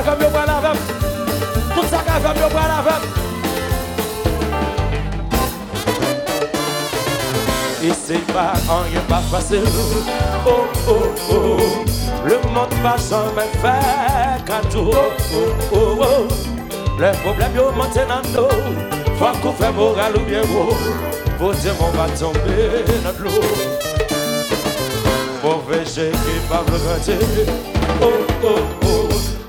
Tout sa yo pral E se pa an yon pa Oh oh oh. Le monde pa chanmen fè kato Oh oh oh oh. Le problem yo monte nan nou Fwa kou fè moral ou bien wou. Pote moun va tombe nan glou Mou veche ki pa vle gante Oh oh oh.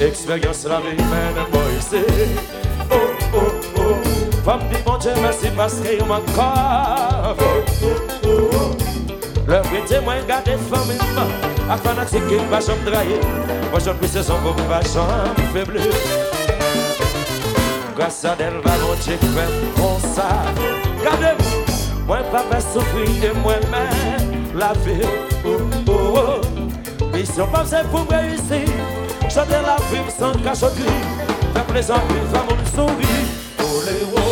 Eksperyans la vi men mboise Oh, oh, oh. Fam di bon dje mersi paske yo man Oh, oh, oh Le vri temwen gade fam imman Ak fanatik ki pa jom draye Mwen jom pise son pou pa jom feble Grasa del valon dje kwen konsa Gade mwen pa pe soufri e mwen men La vi, oh, oh, oh. Misyon pam se pou mreyusi Jode la vim san kachotri Fè plezan vim fè moun souri Ole wo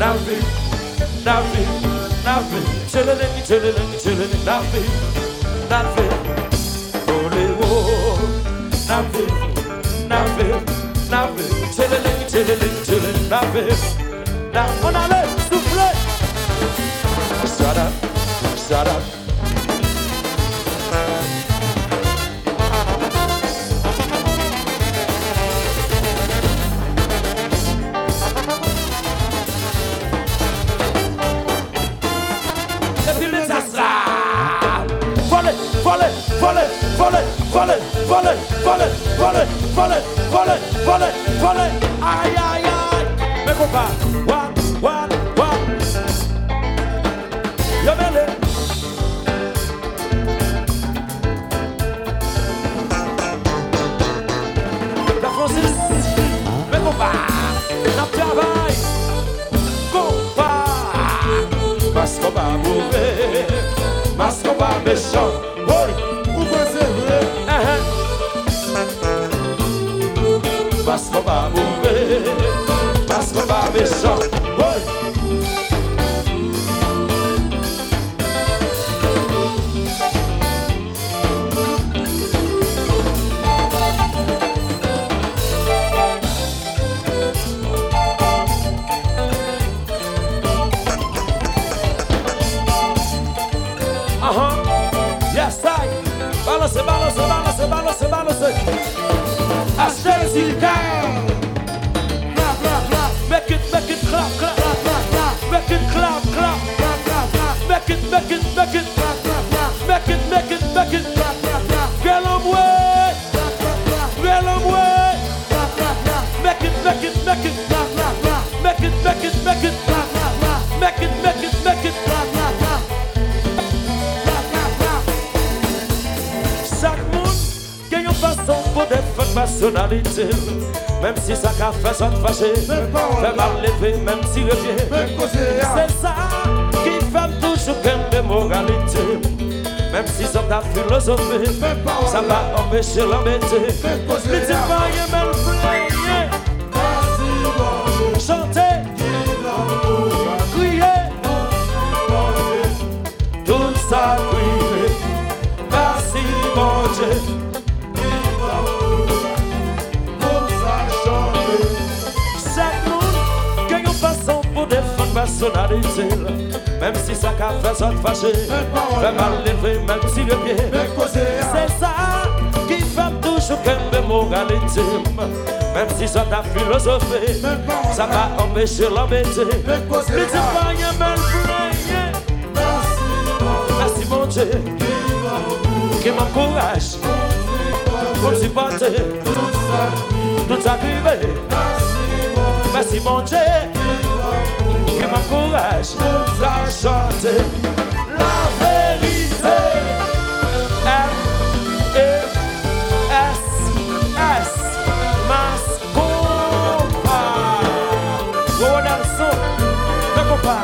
La vim, la vim, la vim Chelele ki chelele ki chelele La vim, la vim Ole wo La vim, la vim, la vim Chelele La la On Shut up, shut up. Voler, voler, voler, voler, voler, voler, voler. Aïe, aïe, aïe. Mais compas, what, what, what. Yo, mêlé. La Francis, mais compas, n'a travail. Compas, parce qu'on va mourir, parce qu'on va méchant. Oui, pa mouve Pasko pa mechon Balance, balance, balance, balance, balance Acheter le silka Chaque it, make it, make. Chaque monde gagne pour défendre femmes de personnalité. Même si ça c'est ça de fait mal levé, même si le pied. C'est ça qui fait toujours des moralité, même si ça va philosophie, ça va empêcher la. Même si sa ka fè sa t'fache Fè mal livre mem si le pie Se sa ki fèm toujou kembe moralize Mem si sa ta filosofe Sa pa empèche l'embêter Mais se men Merci mon Dieu Ki m'encourage Kon si pote Tout sa krive Merci mon Dieu Maman kouraj nous a chanté la vérité F, E, S, S Mas kompa nan kompa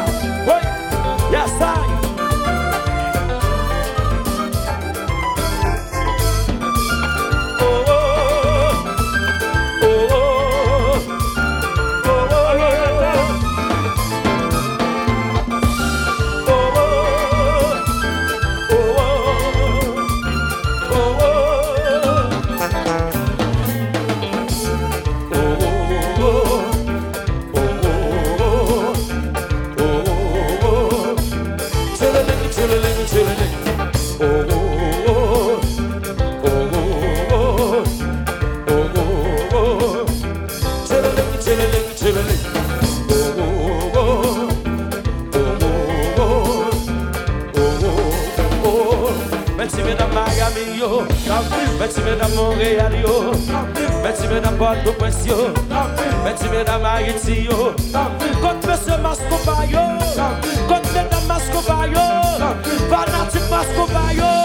mesdames Montréal yo Merci mesdames Port-au-Prince yo Merci mesdames Haïti yo Contre monsieur Mascova yo Contre mesdames Mascova yo Fanatique Mascova yo